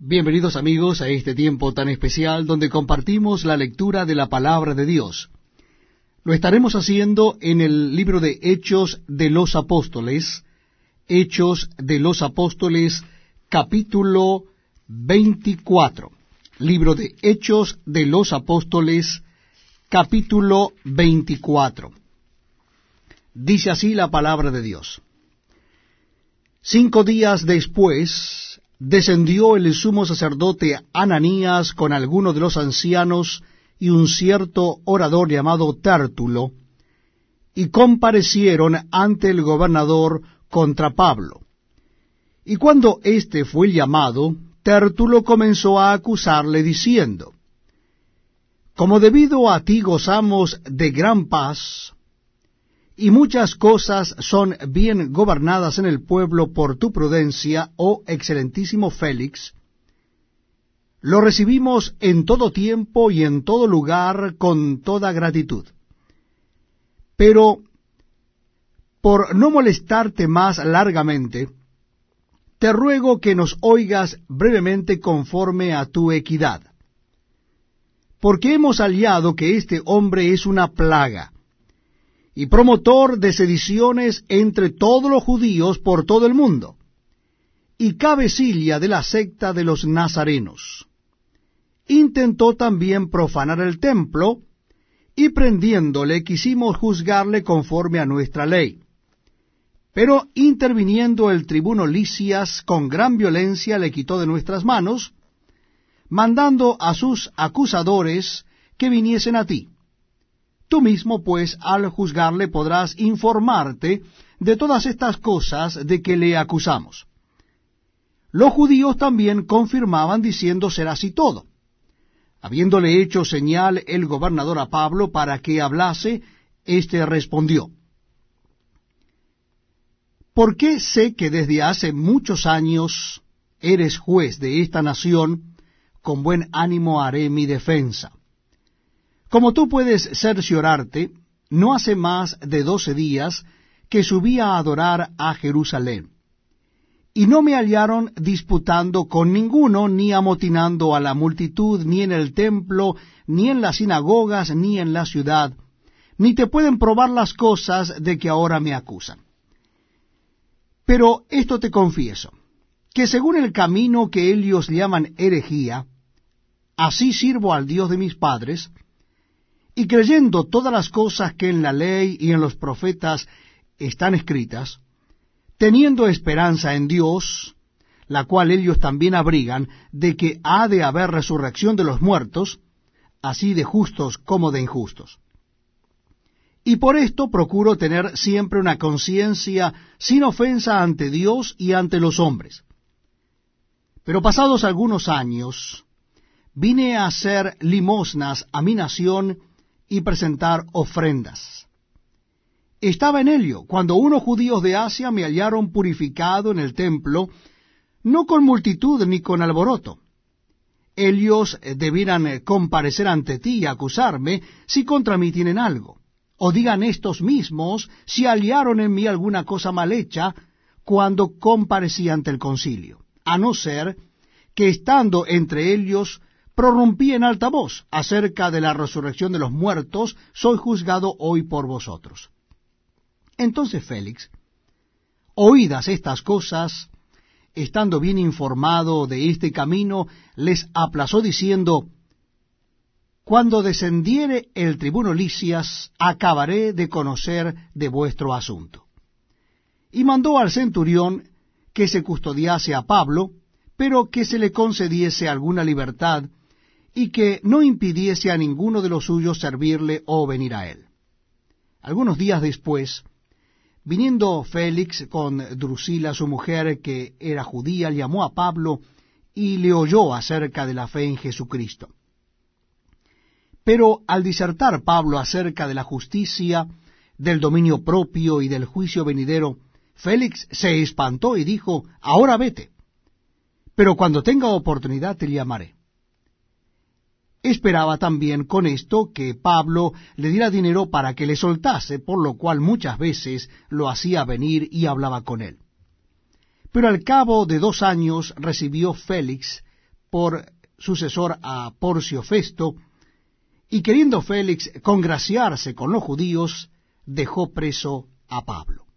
Bienvenidos amigos a este tiempo tan especial donde compartimos la lectura de la palabra de Dios. Lo estaremos haciendo en el libro de Hechos de los Apóstoles, Hechos de los Apóstoles, capítulo 24. Libro de Hechos de los Apóstoles, capítulo 24. Dice así la palabra de Dios. Cinco días después descendió el sumo sacerdote Ananías con algunos de los ancianos y un cierto orador llamado Tértulo, y comparecieron ante el gobernador contra Pablo. Y cuando éste fue llamado, Tértulo comenzó a acusarle diciendo, Como debido a ti gozamos de gran paz, y muchas cosas son bien gobernadas en el pueblo por tu prudencia, oh excelentísimo Félix, lo recibimos en todo tiempo y en todo lugar con toda gratitud. Pero, por no molestarte más largamente, te ruego que nos oigas brevemente conforme a tu equidad. Porque hemos hallado que este hombre es una plaga, y promotor de sediciones entre todos los judíos por todo el mundo, y cabecilla de la secta de los nazarenos. Intentó también profanar el templo, y prendiéndole quisimos juzgarle conforme a nuestra ley. Pero interviniendo el tribuno Licias con gran violencia le quitó de nuestras manos, mandando a sus acusadores que viniesen a ti Tú mismo, pues, al juzgarle podrás informarte de todas estas cosas de que le acusamos. Los judíos también confirmaban diciendo ser así todo. Habiéndole hecho señal el gobernador a Pablo para que hablase, éste respondió, ¿Por qué sé que desde hace muchos años eres juez de esta nación? Con buen ánimo haré mi defensa. Como tú puedes cerciorarte, no hace más de doce días que subí a adorar a Jerusalén. Y no me hallaron disputando con ninguno, ni amotinando a la multitud, ni en el templo, ni en las sinagogas, ni en la ciudad, ni te pueden probar las cosas de que ahora me acusan. Pero esto te confieso, que según el camino que ellos llaman herejía, así sirvo al Dios de mis padres, y creyendo todas las cosas que en la ley y en los profetas están escritas, teniendo esperanza en Dios, la cual ellos también abrigan, de que ha de haber resurrección de los muertos, así de justos como de injustos. Y por esto procuro tener siempre una conciencia sin ofensa ante Dios y ante los hombres. Pero pasados algunos años, vine a hacer limosnas a mi nación y presentar ofrendas. Estaba en ello cuando unos judíos de Asia me hallaron purificado en el templo, no con multitud ni con alboroto. Ellos debieran comparecer ante ti y acusarme si contra mí tienen algo. O digan estos mismos si hallaron en mí alguna cosa mal hecha cuando comparecí ante el concilio, a no ser que estando entre ellos prorrumpí en alta voz acerca de la resurrección de los muertos, soy juzgado hoy por vosotros. Entonces Félix, oídas estas cosas, estando bien informado de este camino, les aplazó diciendo, Cuando descendiere el tribuno Licias, acabaré de conocer de vuestro asunto. Y mandó al centurión que se custodiase a Pablo, pero que se le concediese alguna libertad, y que no impidiese a ninguno de los suyos servirle o venir a él. Algunos días después, viniendo Félix con Drusila, su mujer, que era judía, llamó a Pablo y le oyó acerca de la fe en Jesucristo. Pero al disertar Pablo acerca de la justicia, del dominio propio y del juicio venidero, Félix se espantó y dijo, Ahora vete, pero cuando tenga oportunidad te llamaré. Esperaba también con esto que Pablo le diera dinero para que le soltase, por lo cual muchas veces lo hacía venir y hablaba con él. Pero al cabo de dos años recibió Félix por sucesor a Porcio Festo, y queriendo Félix congraciarse con los judíos, dejó preso a Pablo.